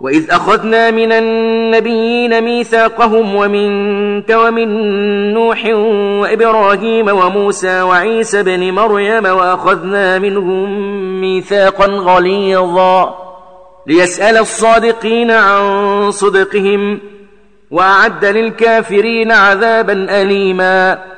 وَإِذْ أَخَذْنَا مِنَ النَّبِيِّينَ مِيثَاقَهُمْ وَمِنْكَ وَمِنْ نُوحٍ وَإِبْرَاهِيمَ وَمُوسَى وَعِيسَى بْنِ مَرْيَمَ وَأَخَذْنَا مِنْهُمْ مِيثَاقًا غَلِيظًا ليسأل الصادقين عن صدقهم وأعد للكافرين عذابا أليماً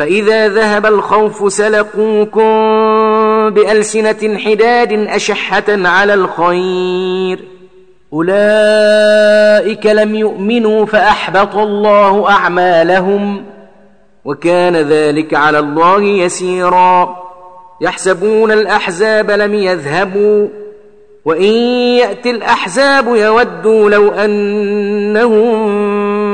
فإذا ذهب الخوف سلقوكم بألسنة حداد أشحة على الخير أولئك لم يؤمنوا فأحبط الله أعمالهم وكان ذلك على الله يسيرا يحسبون الأحزاب لم يذهبوا وإن يأتي الأحزاب يودوا لو أنهم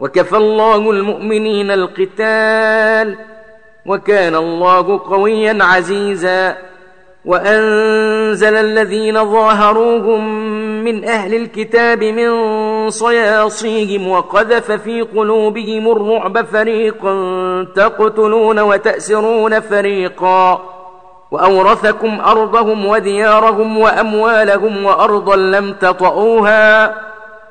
وكفى الله المؤمنين القتال وكان الله قويا عزيزا وأنزل الذين ظاهروهم من أهل الكتاب من صياصيهم وقذف في قلوبهم الرعب فريقا تقتلون وتأسرون فريقا وأورثكم أرضهم وديارهم وأموالهم وأرضا لم تطئوها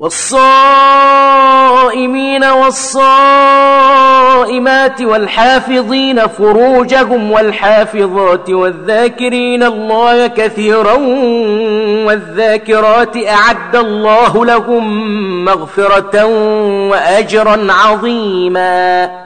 والصائمين والصائمات والحافظين فروجهم والحافظات والذاكرين الله كثيرا والذاكرات أعد الله لهم مغفرة وأجرا عظيماً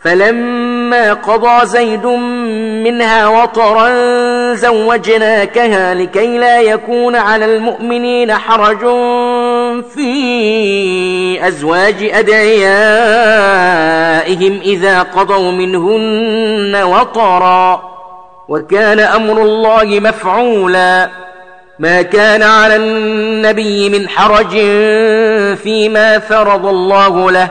فلما قضى زيد منها وطرا زوجناكها لكي لا يكون على المؤمنين حرج في أزواج أدعيائهم إذا قضوا منهن وطرا وكان أمر الله مفعولا ما كان على النبي من حرج فيما فرض الله له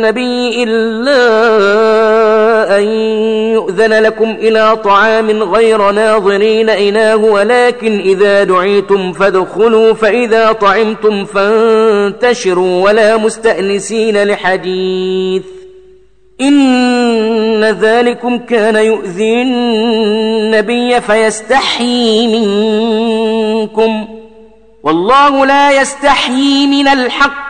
النبي إلا أن يؤذن لكم إلى طعام غير ناظرين إناه ولكن إذا دعيتم فادخلوا فإذا طعمتم فانتشروا ولا مستأنسين لحديث. إن ذلكم كان يؤذي النبي فيستحي منكم. والله لا يستحي من الحق.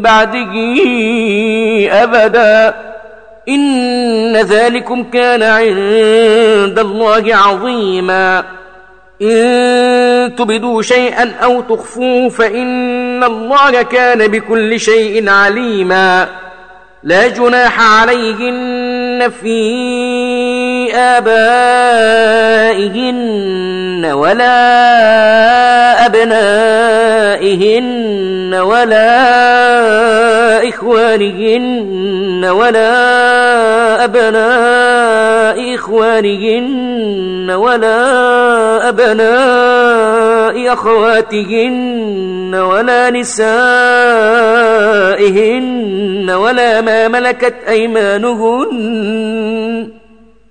بعده أبدا. إن ذلكم كان عند الله عظيما. إن تبدوا شيئا أو تخفوا فإن الله كان بكل شيء عليما. لا جناح عليهن فيه آبائهن ولا أبنائهن ولا إخوانهن ولا أبناء إخوانهن ولا أبناء أخواتهن ولا نسائهن ولا ما ملكت أيمانهن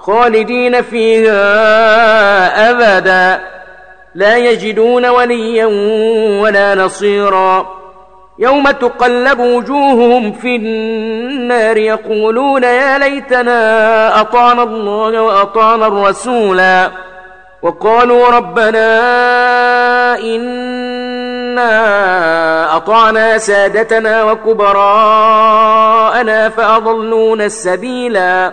خالدين فيها أبدا لا يجدون وليا ولا نصيرا يوم تقلب وجوههم في النار يقولون يا ليتنا أطعنا الله وأطعنا الرسولا۔ وقالوا ربنا إنا أطعنا سادتنا وكبراءنا فأضلون السبيلا۔